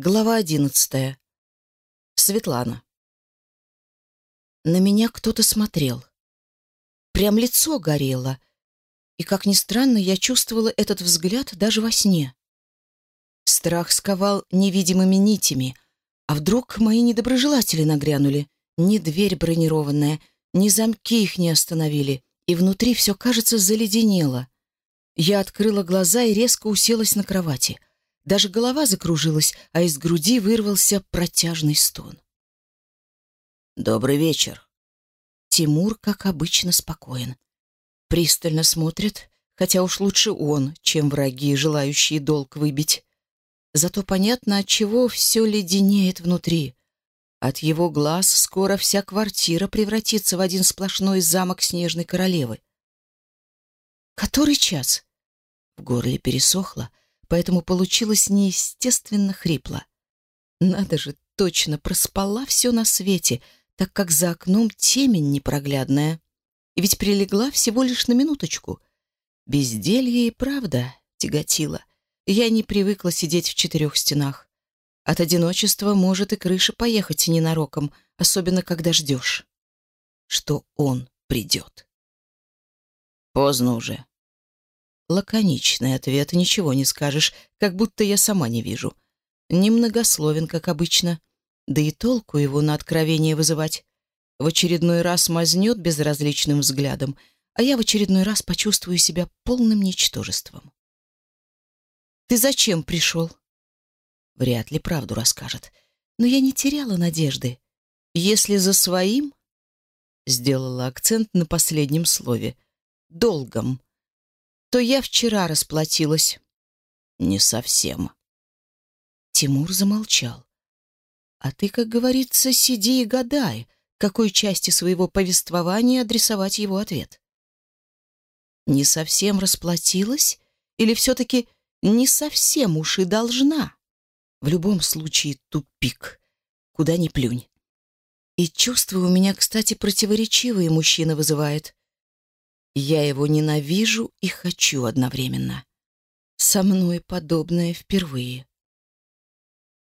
Глава одиннадцатая. Светлана. На меня кто-то смотрел. Прям лицо горело. И, как ни странно, я чувствовала этот взгляд даже во сне. Страх сковал невидимыми нитями. А вдруг мои недоброжелатели нагрянули? Ни дверь бронированная, ни замки их не остановили. И внутри все, кажется, заледенело. Я открыла глаза и резко уселась на кровати — даже голова закружилась, а из груди вырвался протяжный стон. «Добрый вечер». Тимур, как обычно, спокоен. Пристально смотрит, хотя уж лучше он, чем враги, желающие долг выбить. Зато понятно, от чего все леденеет внутри. От его глаз скоро вся квартира превратится в один сплошной замок снежной королевы. «Который час?» В горле пересохло, поэтому получилось неестественно хрипло. Надо же, точно проспала все на свете, так как за окном темень непроглядная. И ведь прилегла всего лишь на минуточку. Безделье и правда тяготило. Я не привыкла сидеть в четырех стенах. От одиночества может и крыша поехать ненароком, особенно когда ждешь, что он придет. Поздно уже. Лаконичный ответ, ничего не скажешь, как будто я сама не вижу. Немногословен, как обычно. Да и толку его на откровение вызывать. В очередной раз мазнет безразличным взглядом, а я в очередной раз почувствую себя полным ничтожеством. «Ты зачем пришел?» Вряд ли правду расскажет. Но я не теряла надежды. «Если за своим...» Сделала акцент на последнем слове. «Долгом» то я вчера расплатилась». «Не совсем». Тимур замолчал. «А ты, как говорится, сиди и гадай, какой части своего повествования адресовать его ответ». «Не совсем расплатилась? Или все-таки не совсем уж и должна?» В любом случае тупик. Куда ни плюнь. И чувства у меня, кстати, противоречивые мужчина вызывает. Я его ненавижу и хочу одновременно. Со мной подобное впервые.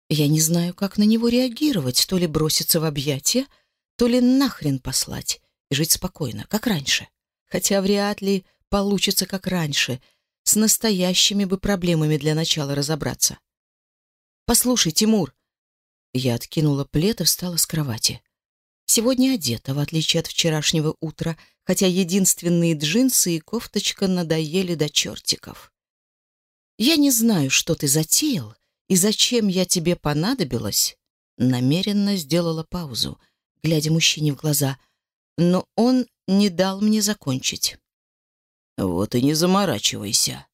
Я не знаю, как на него реагировать, то ли броситься в объятия, то ли нахрен послать и жить спокойно, как раньше. Хотя вряд ли получится, как раньше. С настоящими бы проблемами для начала разобраться. «Послушай, Тимур!» Я откинула Сегодня одета, в отличие от вчерашнего утра, хотя единственные джинсы и кофточка надоели до чертиков. «Я не знаю, что ты затеял и зачем я тебе понадобилась», намеренно сделала паузу, глядя мужчине в глаза, но он не дал мне закончить. «Вот и не заморачивайся».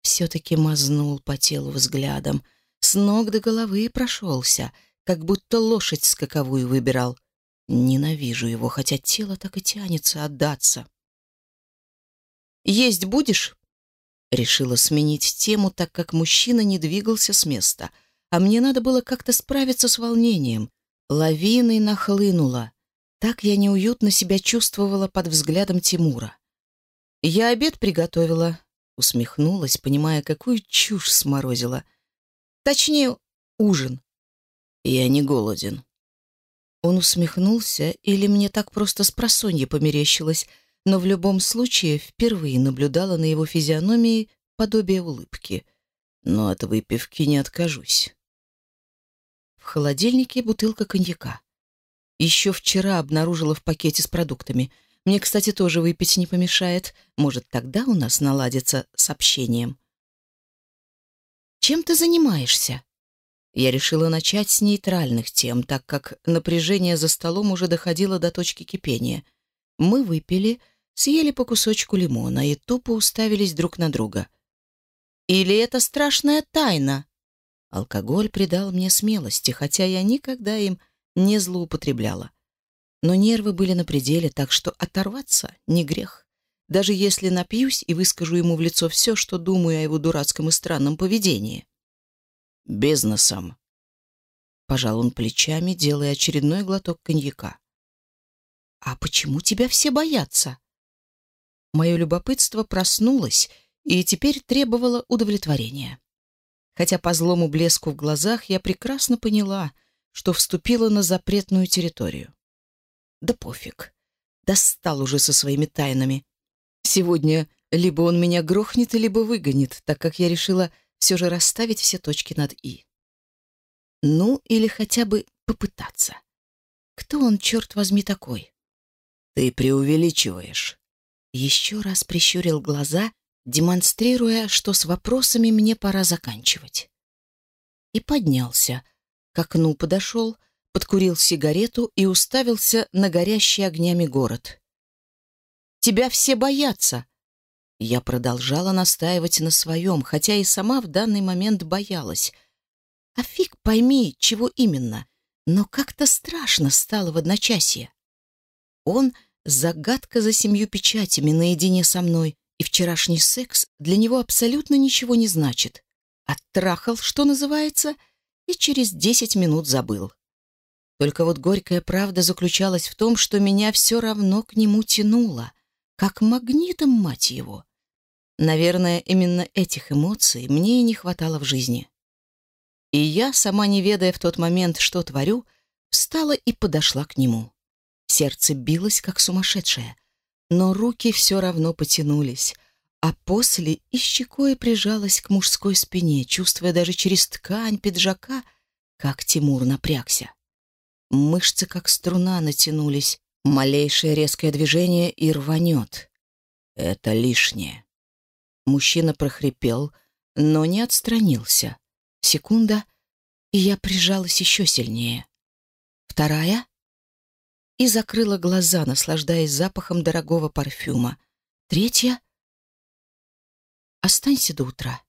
Все-таки мазнул по телу взглядом, с ног до головы прошелся, как будто лошадь скаковую выбирал — Ненавижу его, хотя тело так и тянется отдаться. «Есть будешь?» Решила сменить тему, так как мужчина не двигался с места, а мне надо было как-то справиться с волнением. Лавиной нахлынула. Так я неуютно себя чувствовала под взглядом Тимура. «Я обед приготовила», — усмехнулась, понимая, какую чушь сморозила. «Точнее, ужин». «Я не голоден», он усмехнулся, или мне так просто с просонья померещилось, но в любом случае впервые наблюдала на его физиономии подобие улыбки. Но от выпивки не откажусь. В холодильнике бутылка коньяка. Еще вчера обнаружила в пакете с продуктами. Мне, кстати, тоже выпить не помешает. Может, тогда у нас наладится с общением. «Чем ты занимаешься?» Я решила начать с нейтральных тем, так как напряжение за столом уже доходило до точки кипения. Мы выпили, съели по кусочку лимона и тупо уставились друг на друга. «Или это страшная тайна?» Алкоголь придал мне смелости, хотя я никогда им не злоупотребляла. Но нервы были на пределе, так что оторваться не грех. Даже если напьюсь и выскажу ему в лицо все, что думаю о его дурацком и странном поведении. бизнесом. Пожал он плечами, делая очередной глоток коньяка. «А почему тебя все боятся?» Мое любопытство проснулось и теперь требовало удовлетворения. хотя по злому блеску в глазах я прекрасно поняла, что вступила на запретную территорию. Да пофиг. Достал уже со своими тайнами. Сегодня либо он меня грохнет, либо выгонит, так как я решила все же расставить все точки над «и». Ну, или хотя бы попытаться. Кто он, черт возьми, такой? Ты преувеличиваешь. Еще раз прищурил глаза, демонстрируя, что с вопросами мне пора заканчивать. И поднялся, к окну подошел, подкурил сигарету и уставился на горящий огнями город. «Тебя все боятся!» Я продолжала настаивать на своем, хотя и сама в данный момент боялась. А фиг пойми, чего именно, но как-то страшно стало в одночасье. Он — загадка за семью печатями наедине со мной, и вчерашний секс для него абсолютно ничего не значит. Оттрахал, что называется, и через десять минут забыл. Только вот горькая правда заключалась в том, что меня все равно к нему Наверное, именно этих эмоций мне и не хватало в жизни. И я, сама не ведая в тот момент, что творю, встала и подошла к нему. Сердце билось, как сумасшедшее, но руки все равно потянулись, а после и щекой прижалась к мужской спине, чувствуя даже через ткань пиджака, как Тимур напрягся. Мышцы, как струна, натянулись, малейшее резкое движение и рванет. Это лишнее. Мужчина прохрипел, но не отстранился. Секунда, и я прижалась еще сильнее. Вторая и закрыла глаза, наслаждаясь запахом дорогого парфюма. Третья — «Останься до утра».